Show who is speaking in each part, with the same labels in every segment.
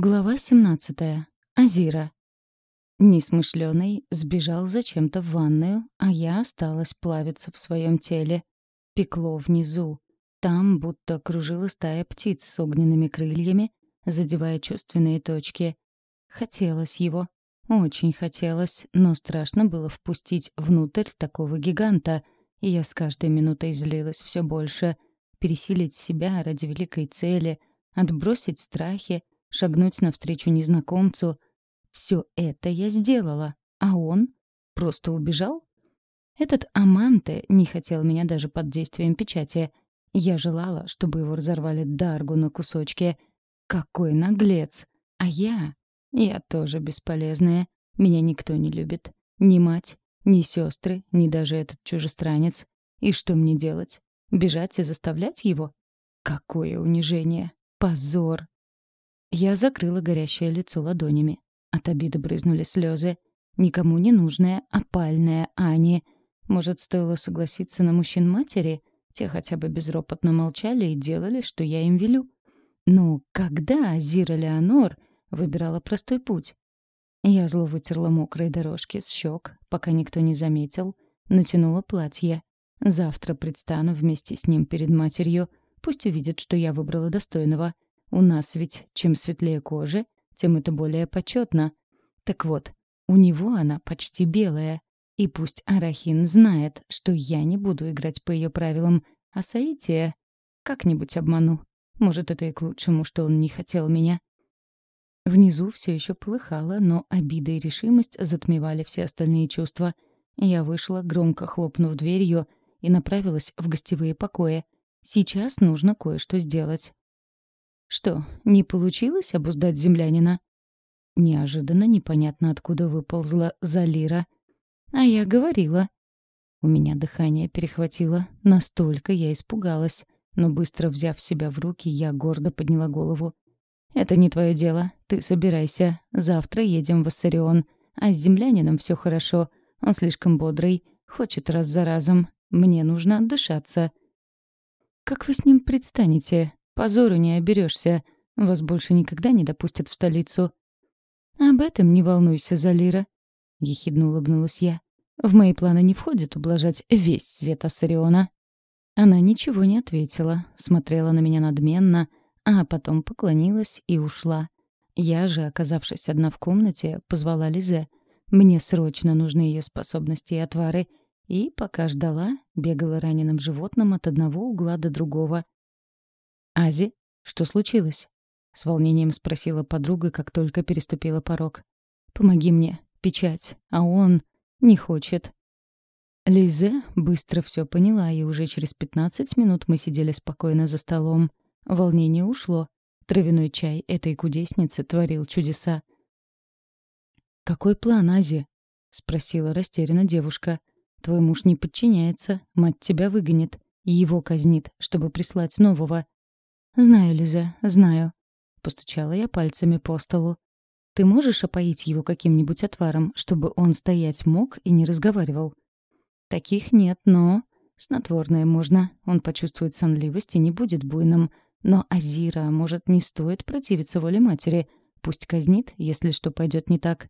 Speaker 1: Глава 17. Азира. Несмышленый сбежал зачем-то в ванную, а я осталась плавиться в своем теле. Пекло внизу. Там будто кружила стая птиц с огненными крыльями, задевая чувственные точки. Хотелось его. Очень хотелось, но страшно было впустить внутрь такого гиганта, и я с каждой минутой злилась все больше. Пересилить себя ради великой цели, отбросить страхи — шагнуть навстречу незнакомцу. Все это я сделала, а он просто убежал? Этот Аманте не хотел меня даже под действием печати. Я желала, чтобы его разорвали Даргу на кусочки. Какой наглец! А я? Я тоже бесполезная. Меня никто не любит. Ни мать, ни сестры, ни даже этот чужестранец. И что мне делать? Бежать и заставлять его? Какое унижение! Позор! Я закрыла горящее лицо ладонями. От обиды брызнули слезы. Никому не нужная, опальная Ани. Может, стоило согласиться на мужчин матери? Те хотя бы безропотно молчали и делали, что я им велю. Но когда Зира Леонор выбирала простой путь? Я зло вытерла мокрые дорожки с щек, пока никто не заметил, натянула платье. Завтра предстану вместе с ним перед матерью. Пусть увидит, что я выбрала достойного — у нас ведь чем светлее кожа, тем это более почетно. Так вот, у него она почти белая. И пусть Арахин знает, что я не буду играть по ее правилам, а Саития как-нибудь обману. Может, это и к лучшему, что он не хотел меня. Внизу все еще полыхало, но обида и решимость затмевали все остальные чувства. Я вышла, громко хлопнув дверью, и направилась в гостевые покои. Сейчас нужно кое-что сделать. Что, не получилось обуздать землянина? Неожиданно, непонятно откуда выползла Залира. А я говорила. У меня дыхание перехватило. Настолько я испугалась. Но быстро взяв себя в руки, я гордо подняла голову. «Это не твое дело. Ты собирайся. Завтра едем в Ассарион. А с землянином все хорошо. Он слишком бодрый. Хочет раз за разом. Мне нужно отдышаться». «Как вы с ним предстанете?» Позору не оберешься. Вас больше никогда не допустят в столицу. Об этом не волнуйся, Залира. Ехидно улыбнулась я. В мои планы не входит ублажать весь свет Ассариона. Она ничего не ответила, смотрела на меня надменно, а потом поклонилась и ушла. Я же, оказавшись одна в комнате, позвала Лизе. Мне срочно нужны ее способности и отвары. И, пока ждала, бегала раненым животным от одного угла до другого. «Ази, что случилось?» — с волнением спросила подруга, как только переступила порог. «Помоги мне, печать, а он не хочет». Лизе быстро все поняла, и уже через пятнадцать минут мы сидели спокойно за столом. Волнение ушло. Травяной чай этой кудесницы творил чудеса. «Какой план, Ази?» — спросила растерянно девушка. «Твой муж не подчиняется, мать тебя выгонит, и его казнит, чтобы прислать нового. «Знаю, Лиза, знаю», — постучала я пальцами по столу. «Ты можешь опоить его каким-нибудь отваром, чтобы он стоять мог и не разговаривал?» «Таких нет, но...» «Снотворное можно. Он почувствует сонливость и не будет буйным. Но Азира, может, не стоит противиться воле матери. Пусть казнит, если что пойдет не так».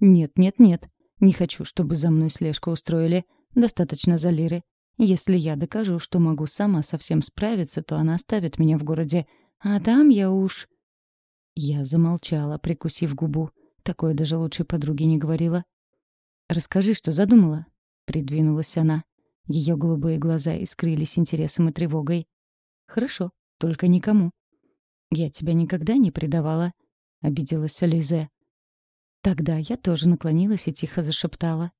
Speaker 1: «Нет, нет, нет. Не хочу, чтобы за мной слежку устроили. Достаточно Залиры. Если я докажу, что могу сама совсем справиться, то она оставит меня в городе. А там я уж...» Я замолчала, прикусив губу. Такое даже лучшей подруге не говорила. «Расскажи, что задумала?» — придвинулась она. Ее голубые глаза искрились интересом и тревогой. «Хорошо, только никому». «Я тебя никогда не предавала», — обиделась Ализе. Тогда я тоже наклонилась и тихо зашептала.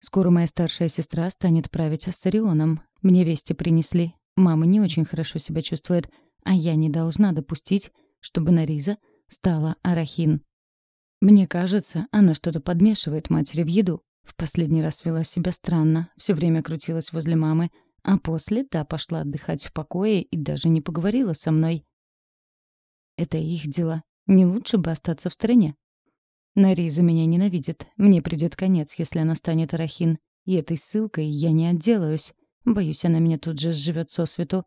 Speaker 1: Скоро моя старшая сестра станет править Ассарионом. Мне вести принесли. Мама не очень хорошо себя чувствует, а я не должна допустить, чтобы Нариза стала Арахин. Мне кажется, она что-то подмешивает матери в еду. В последний раз вела себя странно, все время крутилась возле мамы, а после та пошла отдыхать в покое и даже не поговорила со мной. Это их дела. Не лучше бы остаться в стороне. Нариза меня ненавидит. Мне придет конец, если она станет Арахин. И этой ссылкой я не отделаюсь. Боюсь, она меня тут же сживет сосвету.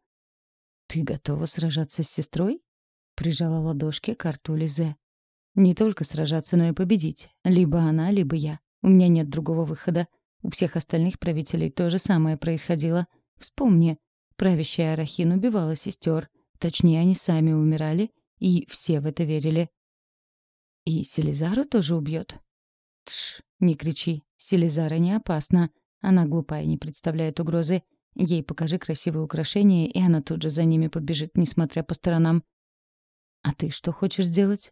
Speaker 1: «Ты готова сражаться с сестрой?» Прижала ладошки к рту Лизе. Не только сражаться, но и победить. Либо она, либо я. У меня нет другого выхода. У всех остальных правителей то же самое происходило. Вспомни. Правящая Арахин убивала сестер. Точнее, они сами умирали, и все в это верили. И Селизару тоже убьет. Тш, не кричи. Селизара не опасна. Она глупая, не представляет угрозы. Ей покажи красивые украшения, и она тут же за ними побежит, несмотря по сторонам. А ты что хочешь сделать?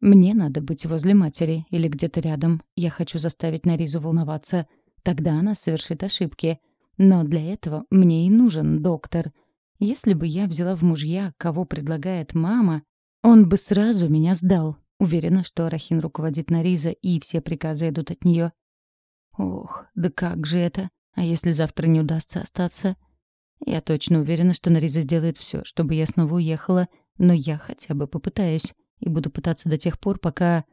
Speaker 1: Мне надо быть возле матери или где-то рядом. Я хочу заставить Наризу волноваться. Тогда она совершит ошибки. Но для этого мне и нужен доктор. Если бы я взяла в мужья, кого предлагает мама, он бы сразу меня сдал. Уверена, что Арахин руководит Нариза, и все приказы идут от нее. Ох, да как же это? А если завтра не удастся остаться? Я точно уверена, что Нариза сделает все, чтобы я снова уехала, но я хотя бы попытаюсь и буду пытаться до тех пор, пока...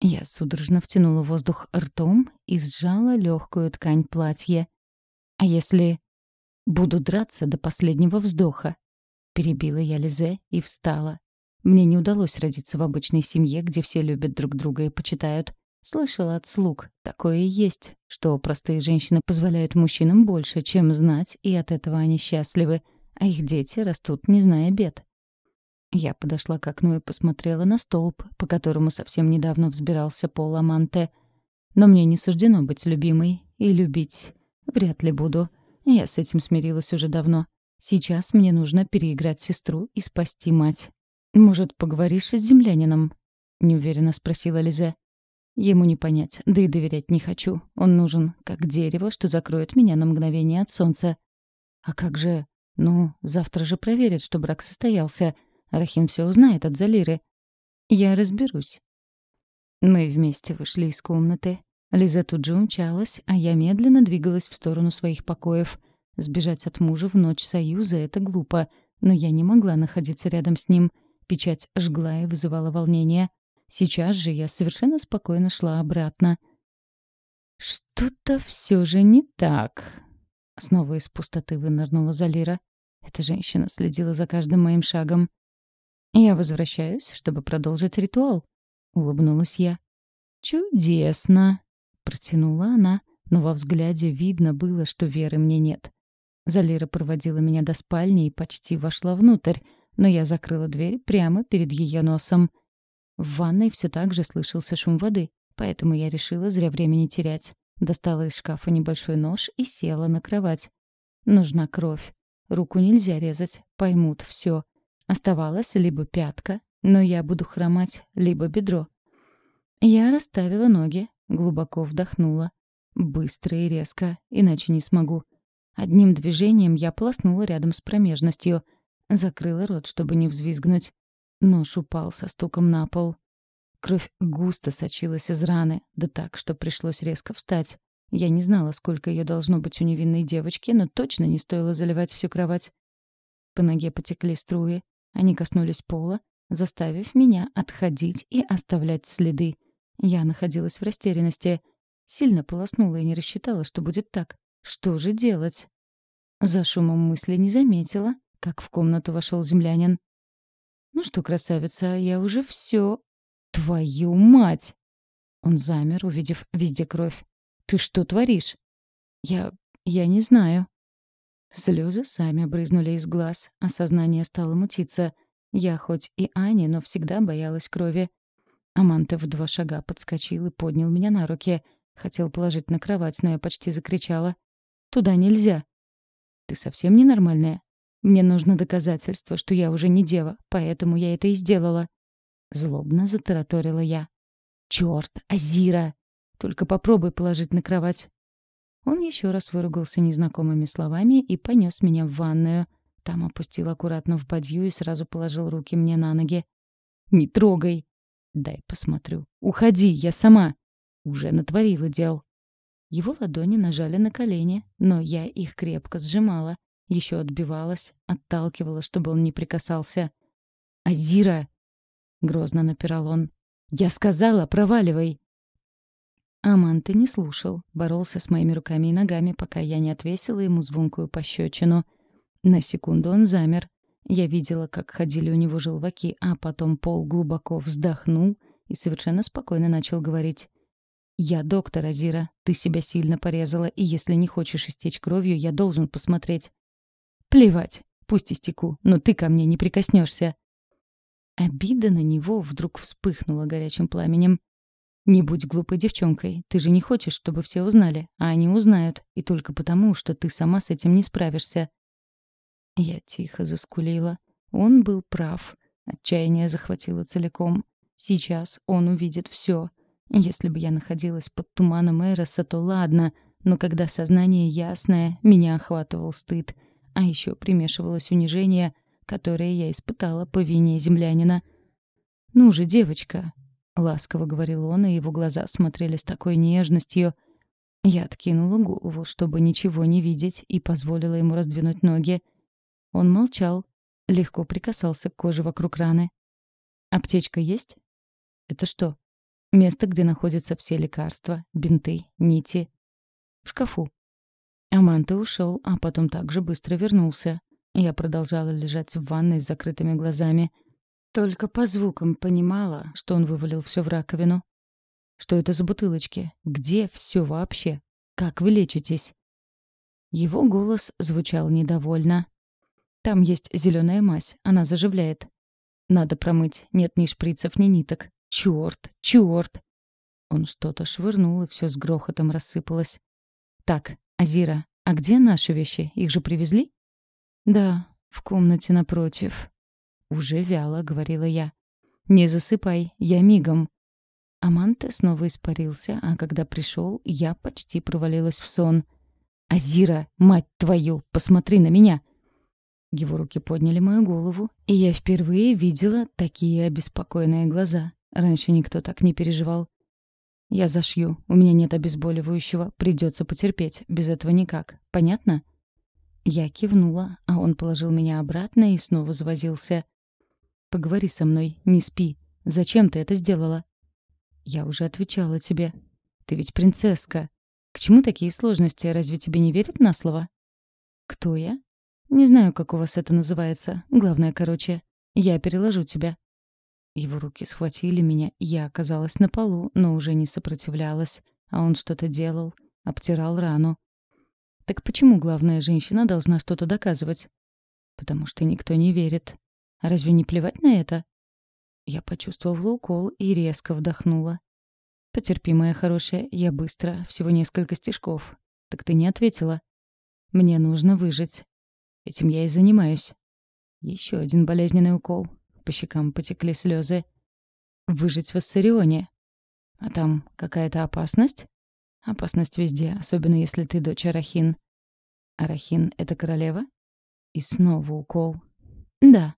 Speaker 1: Я судорожно втянула воздух ртом и сжала легкую ткань платья. А если... Буду драться до последнего вздоха. Перебила я Лизе и встала. Мне не удалось родиться в обычной семье, где все любят друг друга и почитают. Слышала от слуг, такое и есть, что простые женщины позволяют мужчинам больше, чем знать, и от этого они счастливы, а их дети растут, не зная бед. Я подошла к окну и посмотрела на столб, по которому совсем недавно взбирался Пол Аманте. Но мне не суждено быть любимой, и любить вряд ли буду. Я с этим смирилась уже давно. Сейчас мне нужно переиграть сестру и спасти мать. «Может, поговоришь с землянином?» — неуверенно спросила Лизе. Ему не понять, да и доверять не хочу. Он нужен, как дерево, что закроет меня на мгновение от солнца. А как же... Ну, завтра же проверят, что брак состоялся — Рахим все узнает от Залиры. Я разберусь. Мы вместе вышли из комнаты. Лиза тут же умчалась, а я медленно двигалась в сторону своих покоев. Сбежать от мужа в ночь союза — это глупо, но я не могла находиться рядом с ним. Печать жгла и вызывала волнение. Сейчас же я совершенно спокойно шла обратно. «Что-то все же не так», — снова из пустоты вынырнула Залира. Эта женщина следила за каждым моим шагом. «Я возвращаюсь, чтобы продолжить ритуал», — улыбнулась я. «Чудесно!» — протянула она, но во взгляде видно было, что веры мне нет. Залира проводила меня до спальни и почти вошла внутрь, но я закрыла дверь прямо перед ее носом. В ванной все так же слышался шум воды, поэтому я решила зря времени терять. Достала из шкафа небольшой нож и села на кровать. Нужна кровь. Руку нельзя резать, поймут все. Оставалась либо пятка, но я буду хромать, либо бедро. Я расставила ноги, глубоко вдохнула. Быстро и резко, иначе не смогу. Одним движением я полоснула рядом с промежностью. Закрыла рот, чтобы не взвизгнуть. Нож упал со стуком на пол. Кровь густо сочилась из раны, да так, что пришлось резко встать. Я не знала, сколько ее должно быть у невинной девочки, но точно не стоило заливать всю кровать. По ноге потекли струи, они коснулись пола, заставив меня отходить и оставлять следы. Я находилась в растерянности. Сильно полоснула и не рассчитала, что будет так. Что же делать? За шумом мысли не заметила, как в комнату вошел землянин. «Ну что, красавица, я уже все. Твою мать!» Он замер, увидев везде кровь. «Ты что творишь?» «Я... я не знаю». Слезы сами брызнули из глаз, а сознание стало мутиться. Я хоть и Аня, но всегда боялась крови. Аманте в два шага подскочил и поднял меня на руки. Хотел положить на кровать, но я почти закричала. «Туда нельзя!» «Ты совсем ненормальная? Мне нужно доказательство, что я уже не дева, поэтому я это и сделала». Злобно затараторила я. «Чёрт, Азира! Только попробуй положить на кровать. Он еще раз выругался незнакомыми словами и понес меня в ванную. Там опустил аккуратно в бадью и сразу положил руки мне на ноги. «Не трогай!» «Дай посмотрю. Уходи, я сама!» Уже натворила дел. Его ладони нажали на колени, но я их крепко сжимала. Еще отбивалась, отталкивала, чтобы он не прикасался. «Азира!» — грозно напирал он. «Я сказала, проваливай!» Аманта не слушал, боролся с моими руками и ногами, пока я не отвесила ему звонкую пощечину. На секунду он замер. Я видела, как ходили у него желваки, а потом Пол глубоко вздохнул и совершенно спокойно начал говорить. «Я доктор, Азира. Ты себя сильно порезала, и если не хочешь истечь кровью, я должен посмотреть». «Плевать. Пусть истеку, но ты ко мне не прикоснешься. Обида на него вдруг вспыхнула горячим пламенем. «Не будь глупой девчонкой. Ты же не хочешь, чтобы все узнали, а они узнают, и только потому, что ты сама с этим не справишься». Я тихо заскулила. Он был прав. Отчаяние захватило целиком. Сейчас он увидит все. Если бы я находилась под туманом Эроса, то ладно, но когда сознание ясное, меня охватывал стыд. А еще примешивалось унижение, которое я испытала по вине землянина. «Ну же, девочка!» — ласково говорил он, и его глаза смотрели с такой нежностью. Я откинула голову, чтобы ничего не видеть, и позволила ему раздвинуть ноги. Он молчал, легко прикасался к коже вокруг раны. «Аптечка есть?» «Это что?» «Место, где находятся все лекарства, бинты, нити». «В шкафу». Аманта ушел, а потом также быстро вернулся. Я продолжала лежать в ванной с закрытыми глазами. Только по звукам понимала, что он вывалил все в раковину. Что это за бутылочки? Где все вообще? Как вы лечитесь? Его голос звучал недовольно. Там есть зеленая мазь, она заживляет. Надо промыть, нет ни шприцев, ни ниток. Черт, черт! Он что-то швырнул, и все с грохотом рассыпалось. Так, Азира, а где наши вещи? Их же привезли? «Да, в комнате напротив». «Уже вяло», — говорила я. «Не засыпай, я мигом». Аманте снова испарился, а когда пришел, я почти провалилась в сон. «Азира, мать твою, посмотри на меня!» Его руки подняли мою голову, и я впервые видела такие обеспокоенные глаза. Раньше никто так не переживал. «Я зашью. У меня нет обезболивающего. Придется потерпеть. Без этого никак. Понятно?» Я кивнула, а он положил меня обратно и снова завозился. «Поговори со мной, не спи. Зачем ты это сделала?» «Я уже отвечала тебе. Ты ведь принцесска. К чему такие сложности? Разве тебе не верят на слово?» «Кто я?» «Не знаю, как у вас это называется. Главное, короче, я переложу тебя». Его руки схватили меня, я оказалась на полу, но уже не сопротивлялась, а он что-то делал, обтирал рану. Так почему главная женщина должна что-то доказывать? Потому что никто не верит. Разве не плевать на это? Я почувствовала укол и резко вдохнула. «Потерпи, моя хорошая, я быстро, всего несколько стежков. Так ты не ответила. Мне нужно выжить. Этим я и занимаюсь». Еще один болезненный укол. По щекам потекли слезы. «Выжить в Ассарионе. А там какая-то опасность?» Опасность везде, особенно если ты дочь Арахин. Арахин — это королева? И снова укол. Да.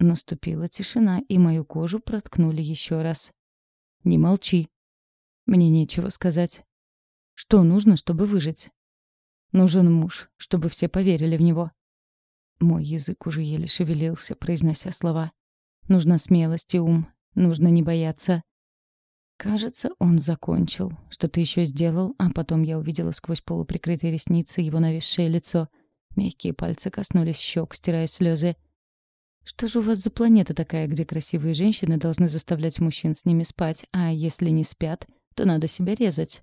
Speaker 1: Наступила тишина, и мою кожу проткнули еще раз. Не молчи. Мне нечего сказать. Что нужно, чтобы выжить? Нужен муж, чтобы все поверили в него. Мой язык уже еле шевелился, произнося слова. Нужна смелость и ум. Нужно не бояться. Кажется, он закончил. Что-то еще сделал, а потом я увидела сквозь полуприкрытые ресницы его нависшее лицо. Мягкие пальцы коснулись щек, стирая слезы. Что же у вас за планета такая, где красивые женщины должны заставлять мужчин с ними спать, а если не спят, то надо себя резать?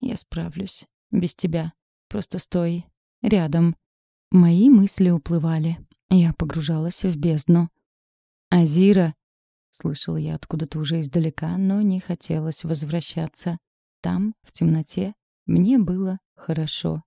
Speaker 1: Я справлюсь. Без тебя. Просто стой. Рядом. Мои мысли уплывали. Я погружалась в бездну. «Азира!» Слышала я откуда-то уже издалека, но не хотелось возвращаться. Там, в темноте, мне было хорошо.